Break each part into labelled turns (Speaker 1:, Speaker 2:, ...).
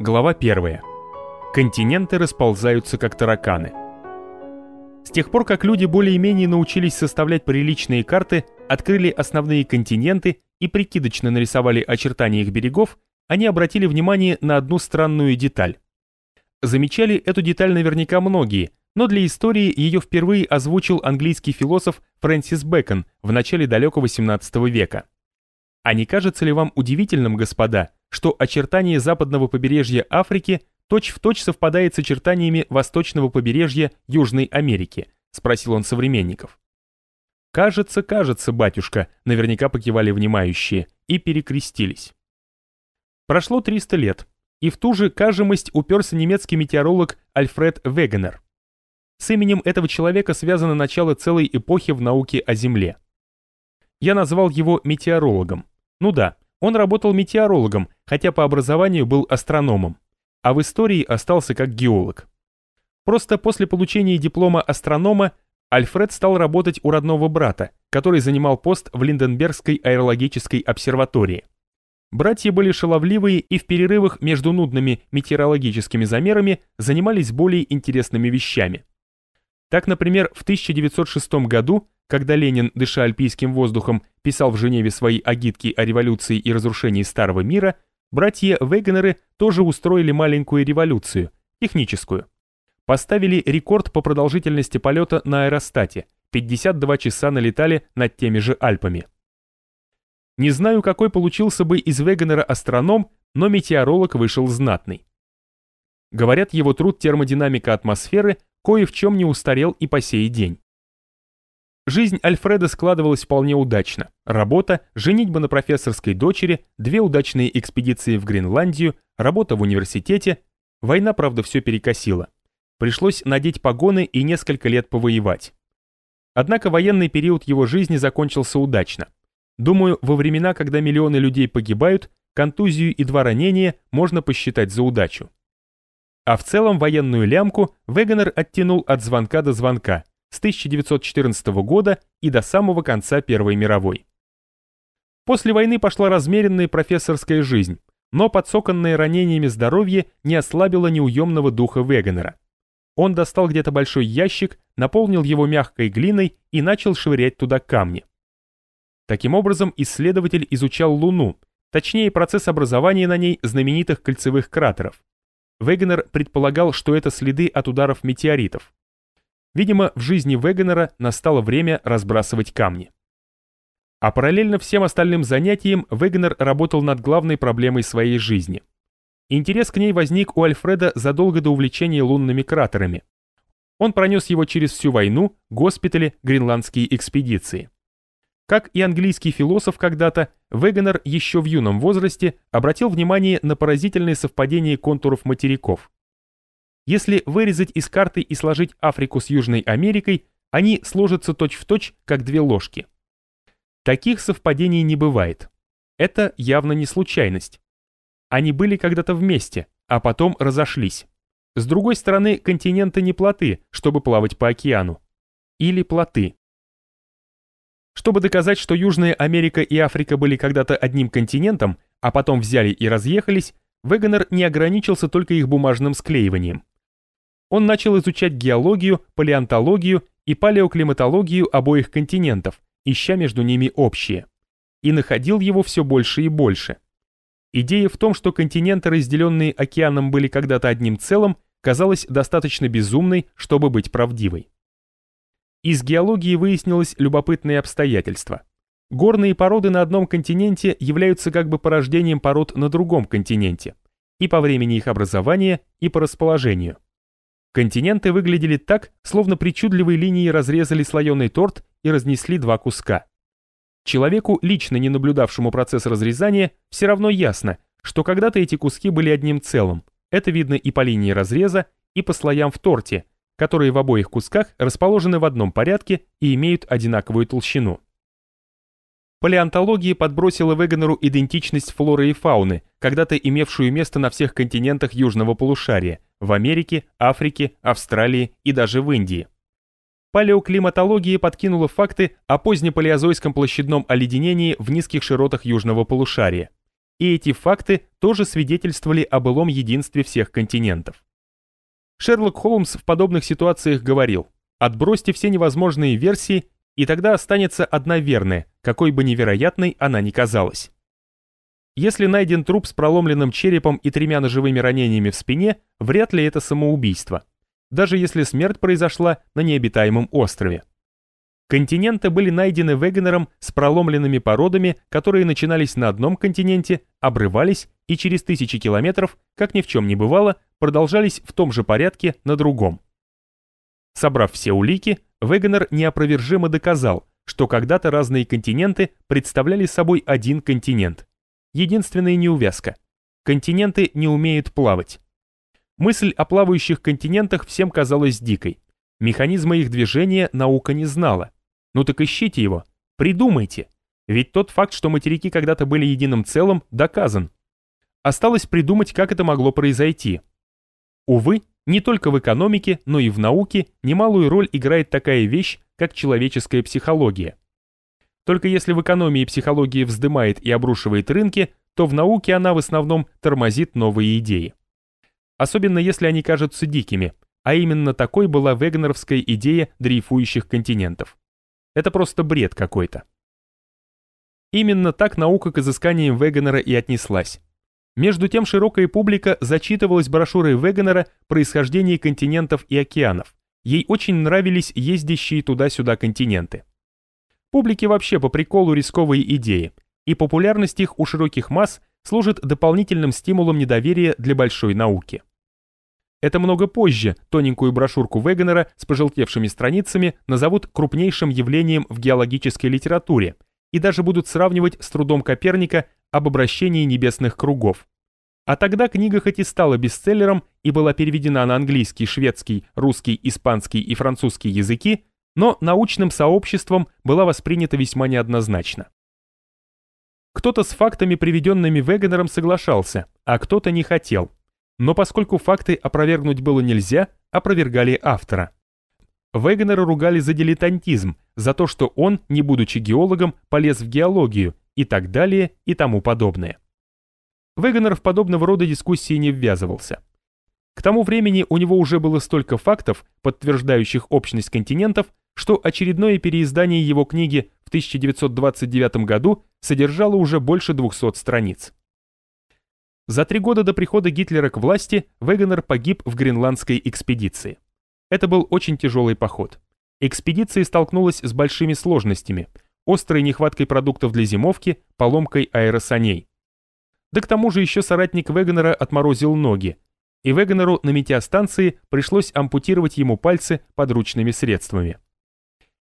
Speaker 1: Глава 1. Континенты расползаются как тараканы. С тех пор, как люди более-менее научились составлять приличные карты, открыли основные континенты и прикидочно нарисовали очертания их берегов, они обратили внимание на одну странную деталь. Замечали эту деталь наверняка многие, но для истории ее впервые озвучил английский философ Фрэнсис Бэкон в начале далекого 17 века. А не кажется ли вам удивительным, господа, что очертание западного побережья Африки точь-в-точь точь совпадает с очертаниями восточного побережья Южной Америки, спросил он современников. «Кажется, кажется, батюшка», наверняка покивали внимающие, и перекрестились. Прошло 300 лет, и в ту же кажемость уперся немецкий метеоролог Альфред Вегенер. С именем этого человека связано начало целой эпохи в науке о Земле. Я назвал его метеорологом. Ну да, он работал метеорологом, хотя по образованию был астрономом, а в истории остался как геолог. Просто после получения диплома астронома Альфред стал работать у родного брата, который занимал пост в Линденбергской аэрологической обсерватории. Братья были шаловливые и в перерывах между нудными метеорологическими замерами занимались более интересными вещами. Так, например, в 1906 году когда Ленин, дыша альпийским воздухом, писал в Женеве свои агитки о революции и разрушении старого мира, братья Вегенеры тоже устроили маленькую революцию, техническую. Поставили рекорд по продолжительности полета на аэростате, 52 часа налетали над теми же Альпами. Не знаю, какой получился бы из Вегенера астроном, но метеоролог вышел знатный. Говорят, его труд термодинамика атмосферы кое в чем не устарел и по сей день. Жизнь Альфреда складывалась вполне удачно. Работа, женитьба на профессорской дочери, две удачные экспедиции в Гренландию, работа в университете. Война, правда, все перекосила. Пришлось надеть погоны и несколько лет повоевать. Однако военный период его жизни закончился удачно. Думаю, во времена, когда миллионы людей погибают, контузию и два ранения можно посчитать за удачу. А в целом военную лямку Вегенер оттянул от звонка до звонка, с 1914 года и до самого конца Первой мировой. После войны пошла размеренная профессорская жизнь, но подсоканное ранениями здоровье не ослабило неуемного духа Вегенера. Он достал где-то большой ящик, наполнил его мягкой глиной и начал швырять туда камни. Таким образом, исследователь изучал Луну, точнее процесс образования на ней знаменитых кольцевых кратеров. Вегенер предполагал, что это следы от ударов метеоритов. Видимо, в жизни Вегенера настало время разбрасывать камни. А параллельно всем остальным занятиям Вегенер работал над главной проблемой своей жизни. Интерес к ней возник у Альфреда задолго до увлечения лунными кратерами. Он пронес его через всю войну, госпитали, гренландские экспедиции. Как и английский философ когда-то, Вегенер еще в юном возрасте обратил внимание на поразительные совпадения контуров материков. Если вырезать из карты и сложить Африку с Южной Америкой, они сложатся точь-в-точь, точь, как две ложки. Таких совпадений не бывает. Это явно не случайность. Они были когда-то вместе, а потом разошлись. С другой стороны, континенты не плоты, чтобы плавать по океану. Или плоты. Чтобы доказать, что Южная Америка и Африка были когда-то одним континентом, а потом взяли и разъехались, Вегенер не ограничился только их бумажным склеиванием он начал изучать геологию, палеонтологию и палеоклиматологию обоих континентов, ища между ними общее. И находил его все больше и больше. Идея в том, что континенты, разделенные океаном, были когда-то одним целым, казалась достаточно безумной, чтобы быть правдивой. Из геологии выяснилось любопытное обстоятельство. Горные породы на одном континенте являются как бы порождением пород на другом континенте, и по времени их образования, и по расположению. Континенты выглядели так, словно причудливой линией разрезали слоеный торт и разнесли два куска. Человеку, лично не наблюдавшему процесс разрезания, все равно ясно, что когда-то эти куски были одним целым. Это видно и по линии разреза, и по слоям в торте, которые в обоих кусках расположены в одном порядке и имеют одинаковую толщину. Палеонтология подбросила Вегенеру идентичность флоры и фауны, когда-то имевшую место на всех континентах южного полушария, в Америке, Африке, Австралии и даже в Индии. Палеоклиматология подкинула факты о позднепалеозойском площадном оледенении в низких широтах южного полушария. и эти факты тоже свидетельствовали о былом единстве всех континентов. Шерлок Холмс в подобных ситуациях говорил, отбросьте все невозможные версии, и тогда останется одна верная, какой бы невероятной она ни казалась. Если найден труп с проломленным черепом и тремя ножевыми ранениями в спине, вряд ли это самоубийство, даже если смерть произошла на необитаемом острове. Континенты были найдены Вегенером с проломленными породами, которые начинались на одном континенте, обрывались и через тысячи километров, как ни в чем не бывало, продолжались в том же порядке на другом. Собрав все улики, Вегенер неопровержимо доказал, что когда-то разные континенты представляли собой один континент. Единственная неувязка. Континенты не умеют плавать. Мысль о плавающих континентах всем казалась дикой. Механизма их движения наука не знала. Ну так ищите его, придумайте. Ведь тот факт, что материки когда-то были единым целым, доказан. Осталось придумать, как это могло произойти. Увы, не только в экономике, но и в науке немалую роль играет такая вещь, как человеческая психология. Только если в экономии психология вздымает и обрушивает рынки, то в науке она в основном тормозит новые идеи. Особенно если они кажутся дикими, а именно такой была вегнеровская идея дрейфующих континентов. Это просто бред какой-то. Именно так наука к изысканиям Вегенера и отнеслась. Между тем широкая публика зачитывалась брошюрой Вегенера «Происхождение континентов и океанов». Ей очень нравились ездящие туда-сюда континенты. Публике вообще по приколу рисковые идеи, и популярность их у широких масс служит дополнительным стимулом недоверия для большой науки. Это много позже тоненькую брошюрку Вегенера с пожелтевшими страницами назовут крупнейшим явлением в геологической литературе и даже будут сравнивать с трудом Коперника об обращении небесных кругов. А тогда книга хоть и стала бестселлером и была переведена на английский, шведский, русский, испанский и французский языки, но научным сообществом была воспринята весьма неоднозначно. Кто-то с фактами, приведенными Вегенером, соглашался, а кто-то не хотел. Но поскольку факты опровергнуть было нельзя, опровергали автора. Вегенера ругали за дилетантизм, за то, что он, не будучи геологом, полез в геологию и так далее и тому подобное. Вегенер в подобного рода дискуссии не ввязывался. К тому времени у него уже было столько фактов, подтверждающих общность континентов, что очередное переиздание его книги в 1929 году содержало уже больше 200 страниц. За три года до прихода Гитлера к власти Вегенер погиб в гренландской экспедиции. Это был очень тяжелый поход. Экспедиция столкнулась с большими сложностями, острой нехваткой продуктов для зимовки, поломкой аэросаней. Да к тому же еще соратник Вегенера отморозил ноги, и Вегенеру на метеостанции пришлось ампутировать ему пальцы подручными средствами.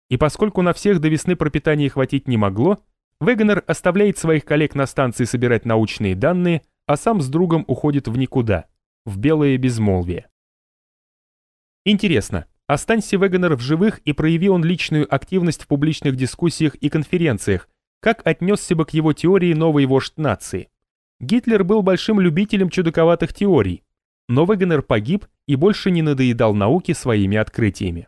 Speaker 1: И поскольку на всех до весны пропитания хватить не могло, Вегенер оставляет своих коллег на станции собирать научные данные, а сам с другом уходит в никуда, в белое безмолвие. Интересно, останься Вегенер в живых и прояви он личную активность в публичных дискуссиях и конференциях, как отнесся бы к его теории новый вождь нации? Гитлер был большим любителем чудаковатых теорий, но Вегенер погиб и больше не надоедал науке своими открытиями.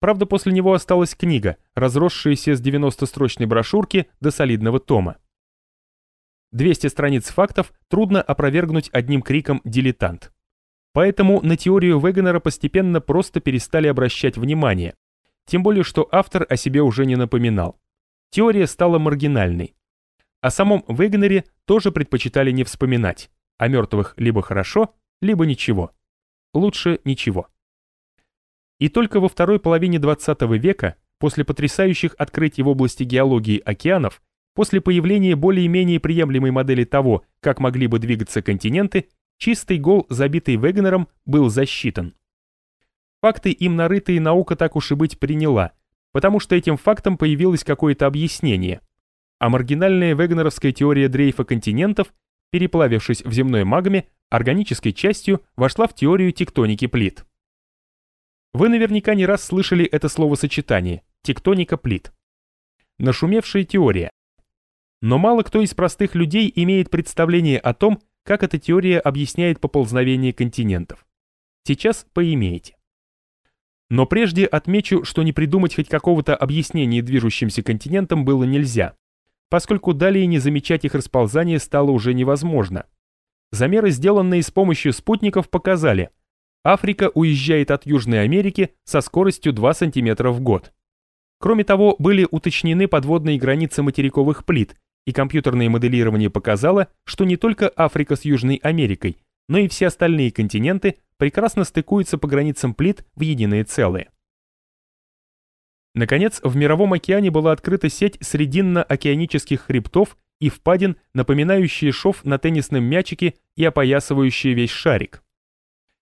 Speaker 1: Правда, после него осталась книга, разросшаяся с 90-строчной брошюрки до солидного тома. 200 страниц фактов трудно опровергнуть одним криком «дилетант». Поэтому на теорию Вегенера постепенно просто перестали обращать внимание, тем более что автор о себе уже не напоминал. Теория стала маргинальной. О самом Вегенере тоже предпочитали не вспоминать, о мертвых либо хорошо, либо ничего. Лучше ничего. И только во второй половине 20 века, после потрясающих открытий в области геологии океанов, После появления более-менее приемлемой модели того, как могли бы двигаться континенты, чистый гол, забитый Вегнером, был засчитан. Факты им нарытые наука так уж и быть приняла, потому что этим фактом появилось какое-то объяснение. А маргинальная вегнеровская теория дрейфа континентов, переплавившись в земной магме, органической частью вошла в теорию тектоники плит. Вы наверняка не раз слышали это словосочетание «тектоника плит». Нашумевшая теория, но мало кто из простых людей имеет представление о том, как эта теория объясняет поползновение континентов. Сейчас поимеете. Но прежде отмечу, что не придумать хоть какого-то объяснения движущимся континентам было нельзя. поскольку далее не замечать их расползание стало уже невозможно. Замеры, сделанные с помощью спутников, показали, Африка уезжает от Южной Америки со скоростью 2 см в год. Кроме того, были уточнены подводные границы материковых плит, и компьютерное моделирование показало, что не только Африка с Южной Америкой, но и все остальные континенты прекрасно стыкуются по границам плит в единое целое. Наконец, в Мировом океане была открыта сеть срединно-океанических хребтов и впадин, напоминающие шов на теннисном мячике и опоясывающие весь шарик.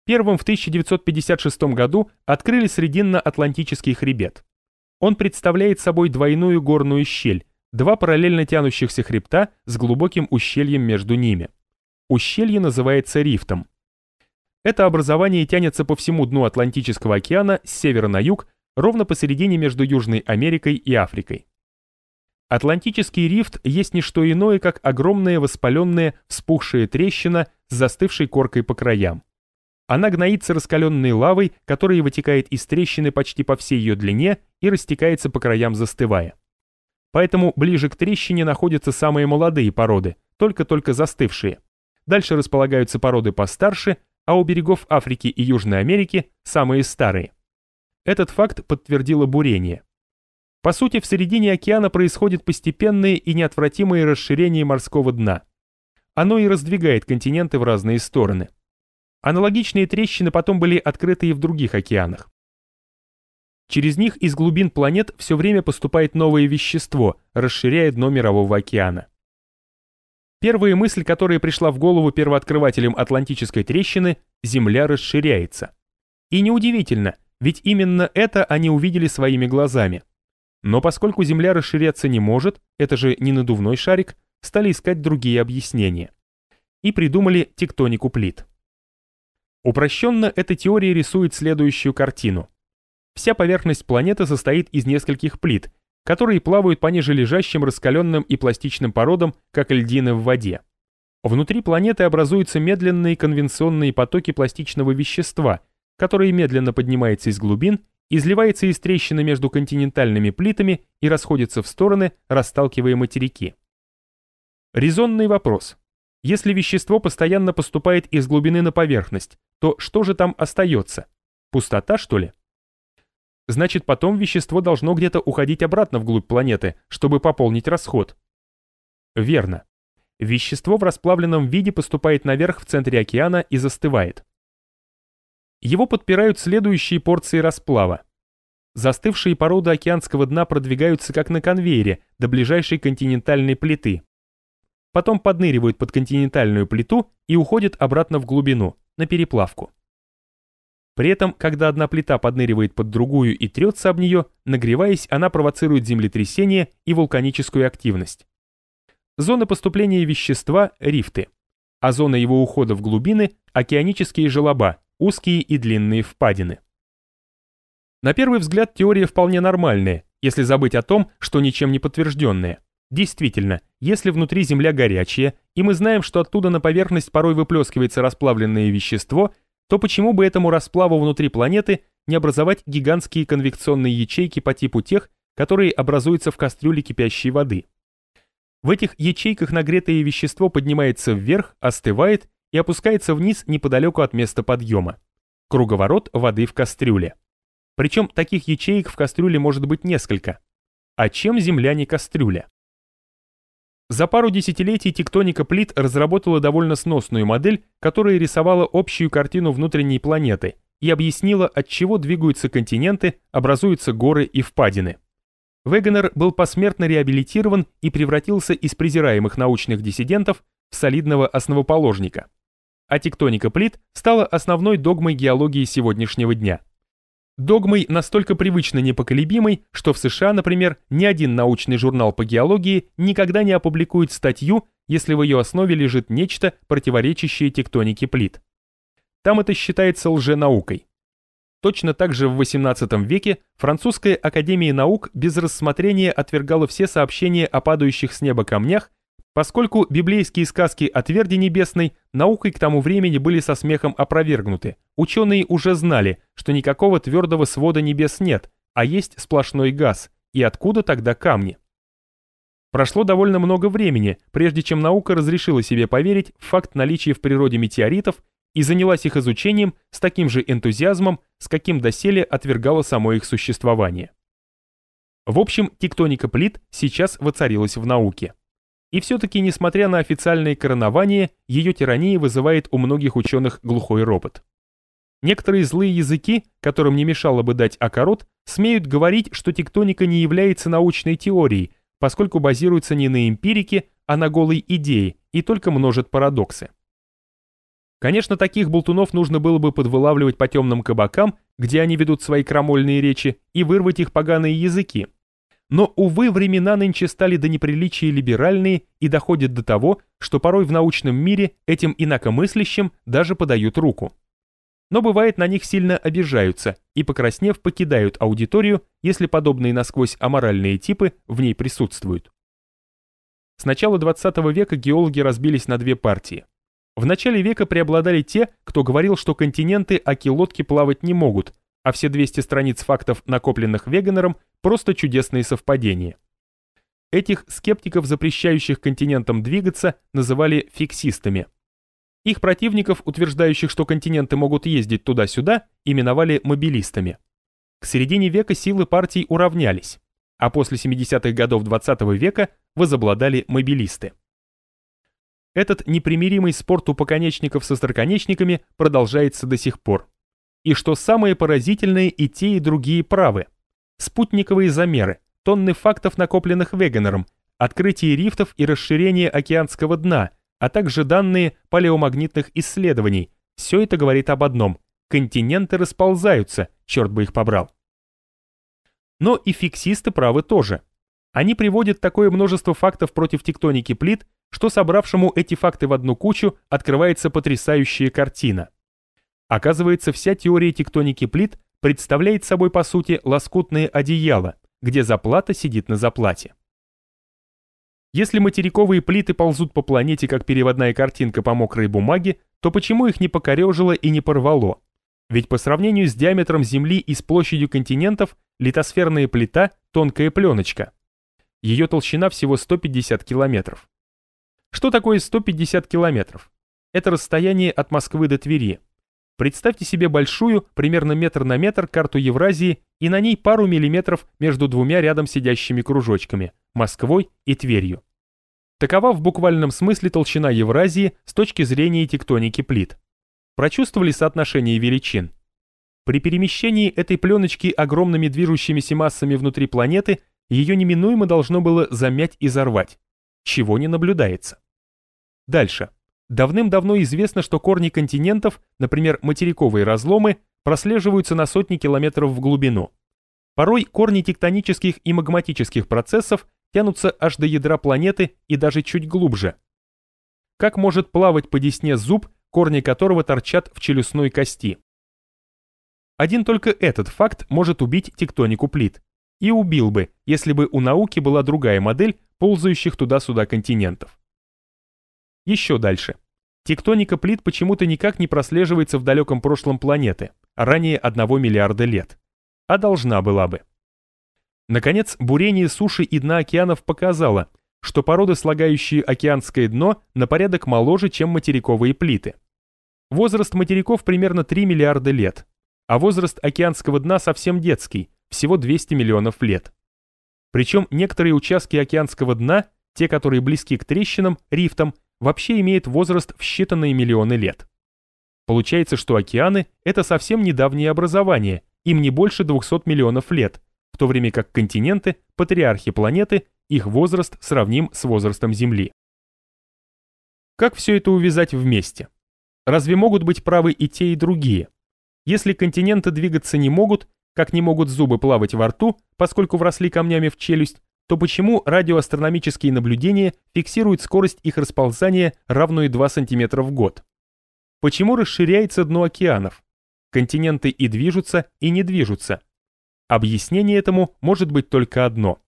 Speaker 1: Первым в 1956 году открыли Срединно-Атлантический хребет. Он представляет собой двойную горную щель, два параллельно тянущихся хребта с глубоким ущельем между ними. Ущелье называется рифтом. Это образование тянется по всему дну Атлантического океана с севера на юг, ровно посередине между Южной Америкой и Африкой. Атлантический рифт есть не что иное, как огромная воспаленная вспухшая трещина с застывшей коркой по краям. Она гноится раскаленной лавой, которая вытекает из трещины почти по всей ее длине и растекается по краям застывая. Поэтому ближе к трещине находятся самые молодые породы, только-только застывшие. Дальше располагаются породы постарше, а у берегов Африки и Южной Америки самые старые. Этот факт подтвердило бурение. По сути, в середине океана происходит постепенное и неотвратимое расширение морского дна. Оно и раздвигает континенты в разные стороны. Аналогичные трещины потом были открыты и в других океанах. Через них из глубин планет все время поступает новое вещество, расширяя дно Мирового океана. Первая мысль, которая пришла в голову первооткрывателям Атлантической трещины – Земля расширяется. И неудивительно, ведь именно это они увидели своими глазами. Но поскольку Земля расширяться не может, это же не надувной шарик, стали искать другие объяснения. И придумали тектонику плит. Упрощенно эта теория рисует следующую картину. Вся поверхность планеты состоит из нескольких плит, которые плавают по ниже лежащим раскаленным и пластичным породам, как льдины в воде. Внутри планеты образуются медленные конвенционные потоки пластичного вещества, которые медленно поднимается из глубин, изливается из трещины между континентальными плитами и расходится в стороны, расталкивая материки. Резонный вопрос. Если вещество постоянно поступает из глубины на поверхность, то что же там остается? Пустота, что ли? Значит, потом вещество должно где-то уходить обратно вглубь планеты, чтобы пополнить расход. Верно. Вещество в расплавленном виде поступает наверх в центре океана и застывает. Его подпирают следующие порции расплава. Застывшие породы океанского дна продвигаются как на конвейере до ближайшей континентальной плиты. Потом подныривают под континентальную плиту и уходят обратно в глубину на переплавку. При этом, когда одна плита подныривает под другую и трется об нее, нагреваясь, она провоцирует землетрясение и вулканическую активность. Зона поступления вещества – рифты, а зона его ухода в глубины – океанические желоба, узкие и длинные впадины. На первый взгляд теория вполне нормальная, если забыть о том, что ничем не подтвержденная. Действительно, если внутри Земля горячая, и мы знаем, что оттуда на поверхность порой выплескивается расплавленное вещество, то почему бы этому расплаву внутри планеты не образовать гигантские конвекционные ячейки по типу тех, которые образуются в кастрюле кипящей воды? В этих ячейках нагретое вещество поднимается вверх, остывает и опускается вниз неподалеку от места подъема. Круговорот воды в кастрюле. Причем таких ячеек в кастрюле может быть несколько. А чем Земля не кастрюля? За пару десятилетий тектоника плит разработала довольно сносную модель, которая рисовала общую картину внутренней планеты и объяснила, от чего двигаются континенты, образуются горы и впадины. Вегенер был посмертно реабилитирован и превратился из презираемых научных диссидентов в солидного основоположника. А тектоника плит стала основной догмой геологии сегодняшнего дня – Догмой настолько привычно непоколебимой, что в США, например, ни один научный журнал по геологии никогда не опубликует статью, если в ее основе лежит нечто, противоречащее тектонике плит. Там это считается лженаукой. Точно так же в XVIII веке французская академия наук без рассмотрения отвергала все сообщения о падающих с неба камнях Поскольку библейские сказки о тверди небесной наукой к тому времени были со смехом опровергнуты, ученые уже знали, что никакого твердого свода небес нет, а есть сплошной газ, и откуда тогда камни? Прошло довольно много времени, прежде чем наука разрешила себе поверить в факт наличия в природе метеоритов и занялась их изучением с таким же энтузиазмом, с каким доселе отвергала само их существование. В общем, тектоника плит сейчас воцарилась в науке. И все-таки, несмотря на официальное коронование, ее тирания вызывает у многих ученых глухой ропот. Некоторые злые языки, которым не мешало бы дать окорот, смеют говорить, что тектоника не является научной теорией, поскольку базируется не на эмпирике, а на голой идее и только множит парадоксы. Конечно, таких болтунов нужно было бы подвылавливать по темным кабакам, где они ведут свои крамольные речи, и вырвать их поганые языки. Но, увы, времена нынче стали до неприличия либеральные и доходят до того, что порой в научном мире этим инакомыслящим даже подают руку. Но бывает на них сильно обижаются и, покраснев, покидают аудиторию, если подобные насквозь аморальные типы в ней присутствуют. С начала 20 века геологи разбились на две партии. В начале века преобладали те, кто говорил, что континенты аки-лодки плавать не могут, а все 200 страниц фактов, накопленных Вегенером, просто чудесные совпадения. Этих скептиков, запрещающих континентам двигаться, называли фиксистами. Их противников, утверждающих, что континенты могут ездить туда-сюда, именовали мобилистами. К середине века силы партий уравнялись, а после 70-х годов 20 -го века возобладали мобилисты. Этот непримиримый спор тупоконечников со остроконечниками продолжается до сих пор. И что самое поразительное, и те, и другие правы. Спутниковые замеры, тонны фактов, накопленных Вегенером, открытие рифтов и расширение океанского дна, а также данные палеомагнитных исследований. Все это говорит об одном – континенты расползаются, черт бы их побрал. Но и фиксисты правы тоже. Они приводят такое множество фактов против тектоники плит, что собравшему эти факты в одну кучу открывается потрясающая картина. Оказывается, вся теория тектоники плит представляет собой по сути лоскутное одеяло, где заплата сидит на заплате. Если материковые плиты ползут по планете как переводная картинка по мокрой бумаге, то почему их не покорежило и не порвало? Ведь по сравнению с диаметром Земли и с площадью континентов, литосферная плита – тонкая пленочка. Ее толщина всего 150 километров. Что такое 150 километров? Это расстояние от Москвы до Твери. Представьте себе большую, примерно метр на метр, карту Евразии и на ней пару миллиметров между двумя рядом сидящими кружочками – Москвой и Тверью. Такова в буквальном смысле толщина Евразии с точки зрения тектоники плит. Прочувствовали соотношение величин? При перемещении этой пленочки огромными движущимися массами внутри планеты ее неминуемо должно было замять и взорвать, чего не наблюдается. Дальше. Давным-давно известно, что корни континентов, например, материковые разломы, прослеживаются на сотни километров в глубину. Порой корни тектонических и магматических процессов тянутся аж до ядра планеты и даже чуть глубже. Как может плавать по десне зуб, корни которого торчат в челюстной кости? Один только этот факт может убить тектонику плит. И убил бы, если бы у науки была другая модель ползающих туда-сюда континентов. Еще дальше. Тектоника плит почему-то никак не прослеживается в далеком прошлом планеты, ранее 1 миллиарда лет. А должна была бы. Наконец, бурение суши и дна океанов показало, что породы, слагающие океанское дно, на порядок моложе, чем материковые плиты. Возраст материков примерно 3 миллиарда лет, а возраст океанского дна совсем детский, всего 200 миллионов лет. Причем некоторые участки океанского дна, те, которые близки к трещинам, рифтам, вообще имеет возраст в считанные миллионы лет. Получается, что океаны – это совсем недавнее образование, им не больше 200 миллионов лет, в то время как континенты, патриархи планеты, их возраст сравним с возрастом Земли. Как все это увязать вместе? Разве могут быть правы и те, и другие? Если континенты двигаться не могут, как не могут зубы плавать во рту, поскольку вросли камнями в челюсть, то почему радиоастрономические наблюдения фиксируют скорость их расползания равную 2 см в год? Почему расширяется дно океанов? Континенты и движутся, и не движутся. Объяснение этому может быть только одно.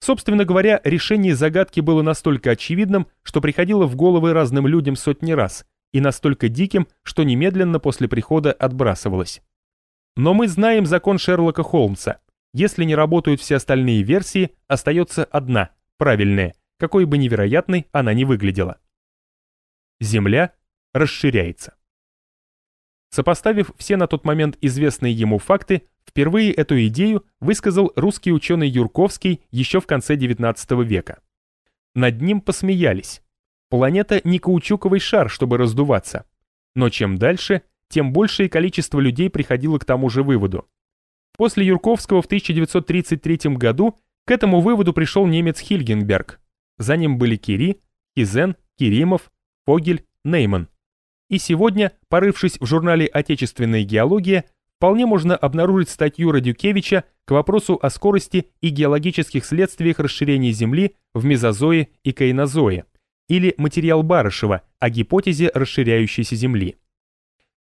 Speaker 1: Собственно говоря, решение загадки было настолько очевидным, что приходило в головы разным людям сотни раз, и настолько диким, что немедленно после прихода отбрасывалось. Но мы знаем закон Шерлока Холмса – если не работают все остальные версии, остается одна, правильное, какой бы невероятной она ни выглядела. Земля расширяется. Сопоставив все на тот момент известные ему факты, впервые эту идею высказал русский ученый Юрковский еще в конце XIX века. Над ним посмеялись. Планета не каучуковый шар, чтобы раздуваться. Но чем дальше, тем большее количество людей приходило к тому же выводу. После Юрковского в 1933 году к этому выводу пришел немец Хильгенберг. За ним были Кири, Кизен, Киримов, Фогель, Нейман. И сегодня, порывшись в журнале «Отечественная геология», вполне можно обнаружить статью Радюкевича к вопросу о скорости и геологических следствиях расширения Земли в мезозое и кайнозое, или материал Барышева о гипотезе расширяющейся Земли.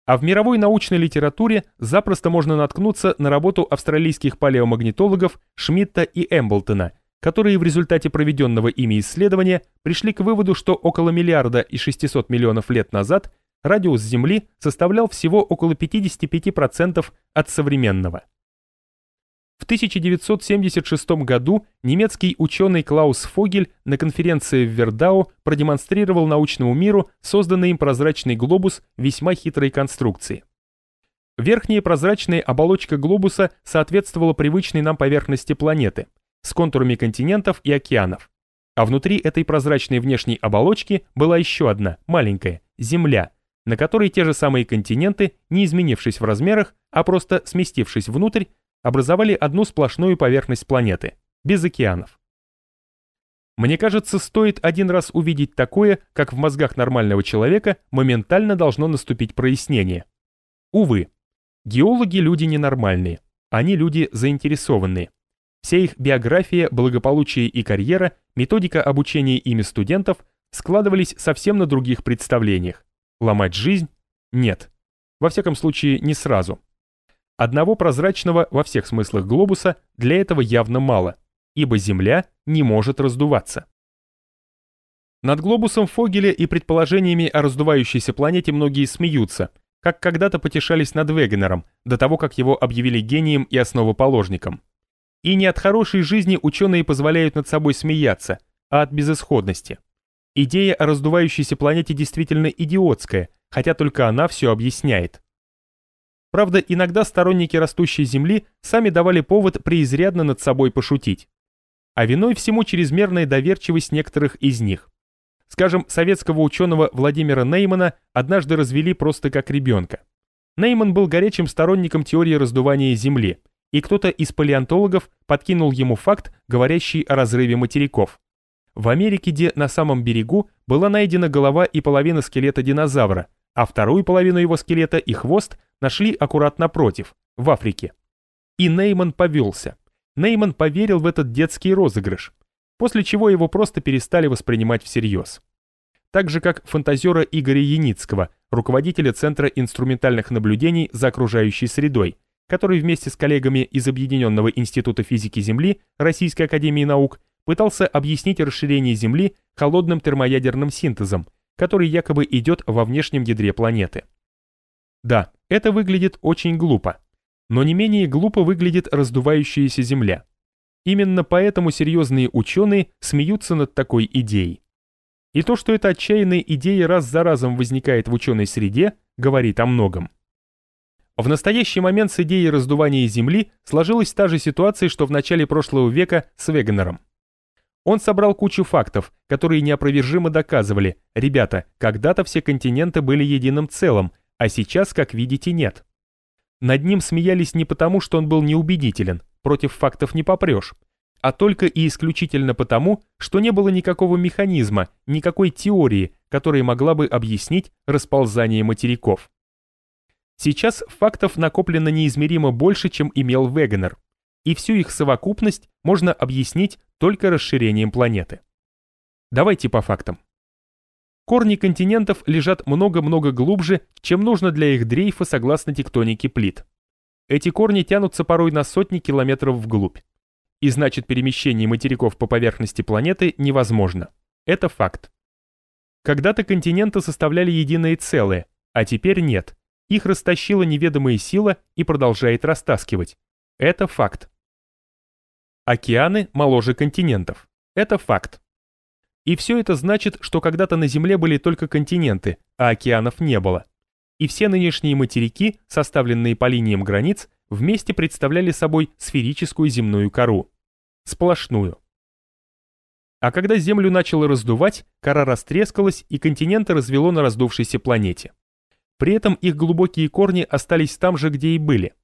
Speaker 1: А в мировой научной литературе запросто можно наткнуться на работу австралийских палеомагнитологов Шмидта и Эмблтона, которые в результате проведенного ими исследования пришли к выводу, что около миллиарда и 600 миллионов лет назад радиус Земли составлял всего около 55% от современного. В 1976 году немецкий ученый Клаус Фогель на конференции в Вердау продемонстрировал научному миру созданный им прозрачный глобус весьма хитрой конструкции. Верхняя прозрачная оболочка глобуса соответствовала привычной нам поверхности планеты, с контурами континентов и океанов. А внутри этой прозрачной внешней оболочки была еще одна, маленькая, Земля, на которой те же самые континенты, не изменившись в размерах, а просто сместившись внутрь, образовали одну сплошную поверхность планеты, без океанов. Мне кажется, стоит один раз увидеть такое, как в мозгах нормального человека моментально должно наступить прояснение. Увы, геологи люди ненормальные, они люди заинтересованные. Вся их биография, благополучие и карьера, методика обучения ими студентов складывались совсем на других представлениях. Ломать жизнь? Нет. Во всяком случае, не сразу. Одного прозрачного во всех смыслах глобуса для этого явно мало, ибо Земля не может раздуваться. Над глобусом Фогеля и предположениями о раздувающейся планете многие смеются, как когда-то потешались над Вегенером, до того, как его объявили гением и основоположником. И не от хорошей жизни ученые позволяют над собой смеяться, а от безысходности. Идея о раздувающейся планете действительно идиотская, хотя только она все объясняет. Правда, иногда сторонники растущей Земли сами давали повод преизрядно над собой пошутить. А виной всему чрезмерная доверчивость некоторых из них. Скажем, советского ученого Владимира Неймана однажды развели просто как ребенка. Нейман был горячим сторонником теории раздувания Земли, и кто-то из палеонтологов подкинул ему факт, говорящий о разрыве материков. В Америке, где на самом берегу была найдена голова и половина скелета динозавра, а вторую половину его скелета и хвост нашли аккурат напротив, в Африке. И Нейман повелся. Нейман поверил в этот детский розыгрыш, после чего его просто перестали воспринимать всерьез. Так же, как фантазера Игоря Яницкого, руководителя Центра инструментальных наблюдений за окружающей средой, который вместе с коллегами из Объединенного института физики Земли Российской академии наук пытался объяснить расширение Земли холодным термоядерным синтезом, который якобы идет во внешнем ядре планеты. Да, это выглядит очень глупо, но не менее глупо выглядит раздувающаяся Земля. Именно поэтому серьезные ученые смеются над такой идеей. И то, что эта отчаянная идея раз за разом возникает в ученой среде, говорит о многом. В настоящий момент с идеей раздувания Земли сложилась та же ситуация, что в начале прошлого века с Вегенером. Он собрал кучу фактов, которые неопровержимо доказывали, ребята, когда-то все континенты были единым целым, а сейчас, как видите, нет. Над ним смеялись не потому, что он был неубедителен, против фактов не попрешь, а только и исключительно потому, что не было никакого механизма, никакой теории, которая могла бы объяснить расползание материков. Сейчас фактов накоплено неизмеримо больше, чем имел Вегенер, и всю их совокупность можно объяснить только расширением планеты. Давайте по фактам. Корни континентов лежат много-много глубже, чем нужно для их дрейфа согласно тектонике плит. Эти корни тянутся порой на сотни километров вглубь. И значит перемещение материков по поверхности планеты невозможно. Это факт. Когда-то континенты составляли единое целое, а теперь нет. Их растащила неведомая сила и продолжает растаскивать. Это факт. Океаны моложе континентов. Это факт. И все это значит, что когда-то на Земле были только континенты, а океанов не было. И все нынешние материки, составленные по линиям границ, вместе представляли собой сферическую земную кору. Сплошную. А когда Землю начало раздувать, кора растрескалась и континенты развело на раздувшейся планете. При этом их глубокие корни остались там же, где и были.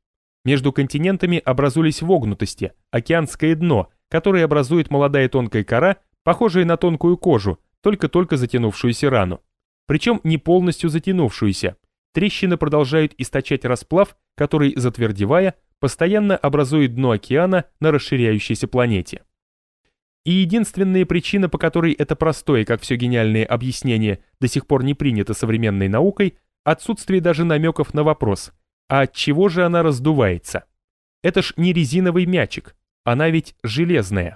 Speaker 1: Между континентами образулись вогнутости, океанское дно, которое образует молодая тонкая кора, похожая на тонкую кожу, только-только затянувшуюся рану. Причем не полностью затянувшуюся. Трещины продолжают источать расплав, который, затвердевая, постоянно образует дно океана на расширяющейся планете. И единственная причина, по которой это простое, как все гениальное объяснение, до сих пор не принято современной наукой, отсутствие даже намеков на вопрос, а от чего же она раздувается? Это ж не резиновый мячик, она ведь железная.